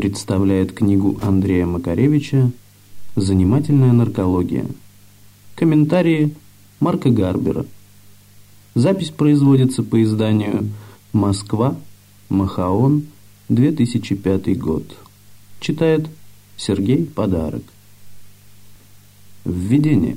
представляет книгу Андрея Макаревича «Занимательная наркология». Комментарии Марка Гарбера. Запись производится по изданию «Москва», Махаон, 2005 год. Читает Сергей Подарок. Введение.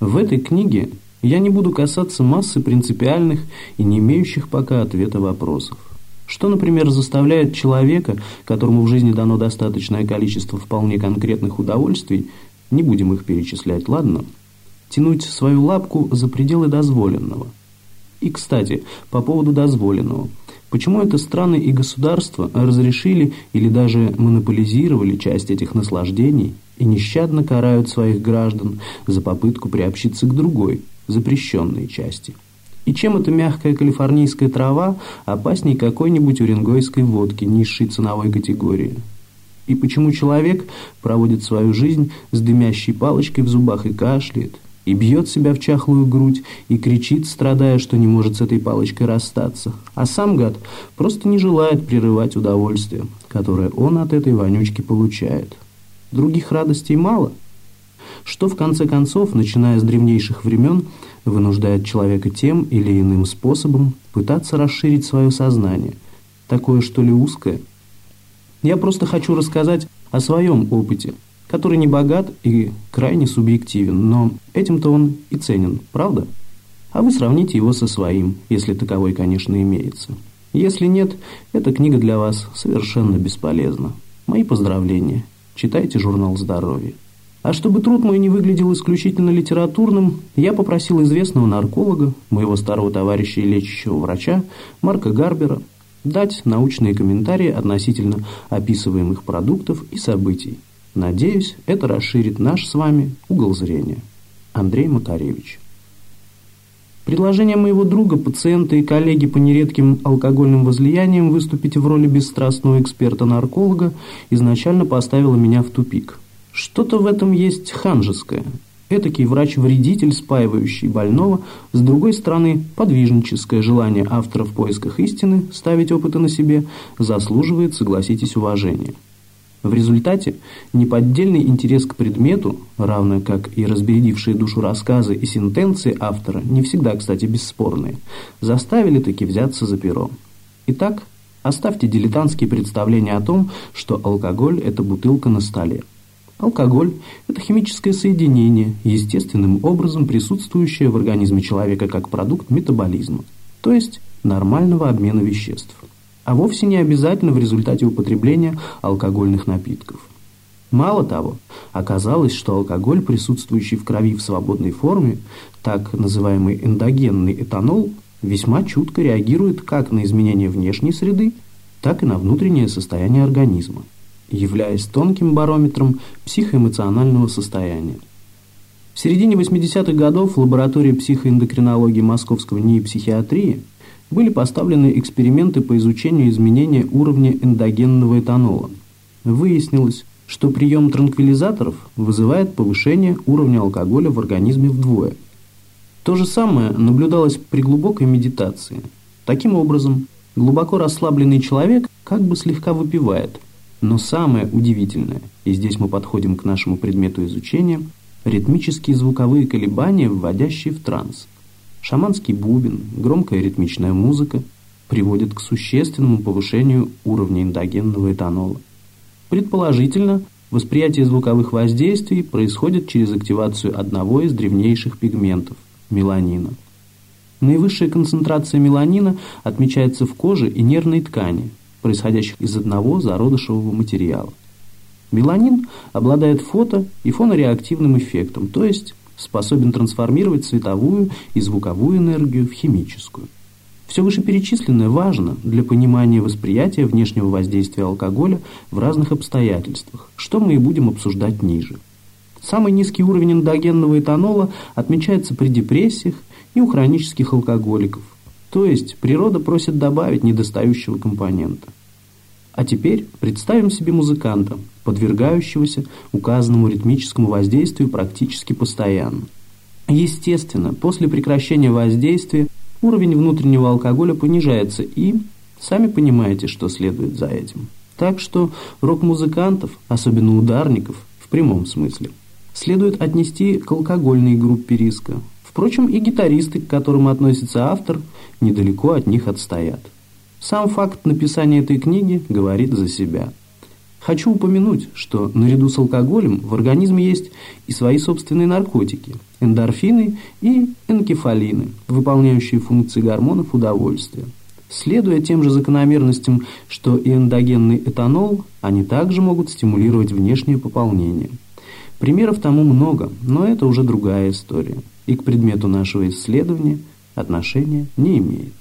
В этой книге я не буду касаться массы принципиальных и не имеющих пока ответа вопросов. Что, например, заставляет человека, которому в жизни дано достаточное количество вполне конкретных удовольствий, не будем их перечислять, ладно, тянуть свою лапку за пределы дозволенного. И, кстати, по поводу дозволенного. Почему это страны и государства разрешили или даже монополизировали часть этих наслаждений и нещадно карают своих граждан за попытку приобщиться к другой, запрещенной части? И чем эта мягкая калифорнийская трава опаснее какой-нибудь уренгойской водки низшей ценовой категории? И почему человек проводит свою жизнь с дымящей палочкой в зубах и кашляет, и бьет себя в чахлую грудь, и кричит, страдая, что не может с этой палочкой расстаться. А сам гад просто не желает прерывать удовольствие, которое он от этой вонючки получает. Других радостей мало. Что, в конце концов, начиная с древнейших времен, вынуждает человека тем или иным способом пытаться расширить свое сознание, такое что ли узкое. Я просто хочу рассказать о своем опыте, который не богат и крайне субъективен, но этим-то он и ценен, правда? А вы сравните его со своим, если таковой, конечно, имеется. Если нет, эта книга для вас совершенно бесполезна. Мои поздравления. Читайте журнал «Здоровье». А чтобы труд мой не выглядел исключительно литературным, я попросил известного нарколога, моего старого товарища и лечащего врача, Марка Гарбера, дать научные комментарии относительно описываемых продуктов и событий. Надеюсь, это расширит наш с вами угол зрения. Андрей Макаревич. Предложение моего друга, пациента и коллеги по нередким алкогольным возлияниям выступить в роли бесстрастного эксперта-нарколога изначально поставило меня в тупик – что-то в этом есть ханжеское. Этакий врач-вредитель, спаивающий больного, с другой стороны, подвижническое желание автора в поисках истины ставить опыты на себе заслуживает, согласитесь, уважения. В результате неподдельный интерес к предмету, равно как и разбередившие душу рассказы и сентенции автора, не всегда, кстати, бесспорные, заставили таки взяться за перо. Итак, оставьте дилетантские представления о том, что алкоголь – это бутылка на столе. Алкоголь – это химическое соединение, естественным образом присутствующее в организме человека как продукт метаболизма, то есть нормального обмена веществ, а вовсе не обязательно в результате употребления алкогольных напитков. Мало того, оказалось, что алкоголь, присутствующий в крови в свободной форме, так называемый эндогенный этанол, весьма чутко реагирует как на изменения внешней среды, так и на внутреннее состояние организма являясь тонким барометром психоэмоционального состояния. В середине 80-х годов в лаборатории психоэндокринологии Московского НИИ психиатрии были поставлены эксперименты по изучению изменения уровня эндогенного этанола. Выяснилось, что прием транквилизаторов вызывает повышение уровня алкоголя в организме вдвое. То же самое наблюдалось при глубокой медитации. Таким образом, глубоко расслабленный человек как бы слегка выпивает – но самое удивительное, и здесь мы подходим к нашему предмету изучения, ритмические звуковые колебания, вводящие в транс. Шаманский бубен, громкая ритмичная музыка приводят к существенному повышению уровня эндогенного этанола. Предположительно, восприятие звуковых воздействий происходит через активацию одного из древнейших пигментов – меланина. Наивысшая концентрация меланина отмечается в коже и нервной ткани – происходящих из одного зародышевого материала. Меланин обладает фото- и фонореактивным эффектом, то есть способен трансформировать цветовую и звуковую энергию в химическую. Все вышеперечисленное важно для понимания восприятия внешнего воздействия алкоголя в разных обстоятельствах, что мы и будем обсуждать ниже. Самый низкий уровень эндогенного этанола отмечается при депрессиях и у хронических алкоголиков, то есть природа просит добавить недостающего компонента. А теперь представим себе музыканта, подвергающегося указанному ритмическому воздействию практически постоянно. Естественно, после прекращения воздействия уровень внутреннего алкоголя понижается и, сами понимаете, что следует за этим. Так что рок-музыкантов, особенно ударников, в прямом смысле, следует отнести к алкогольной группе риска. Впрочем, и гитаристы, к которым относится автор, недалеко от них отстоят. Сам факт написания этой книги говорит за себя. Хочу упомянуть, что наряду с алкоголем в организме есть и свои собственные наркотики – эндорфины и энкефалины, выполняющие функции гормонов удовольствия. Следуя тем же закономерностям, что и эндогенный этанол, они также могут стимулировать внешнее пополнение. Примеров тому много, но это уже другая история и к предмету нашего исследования отношения не имеет.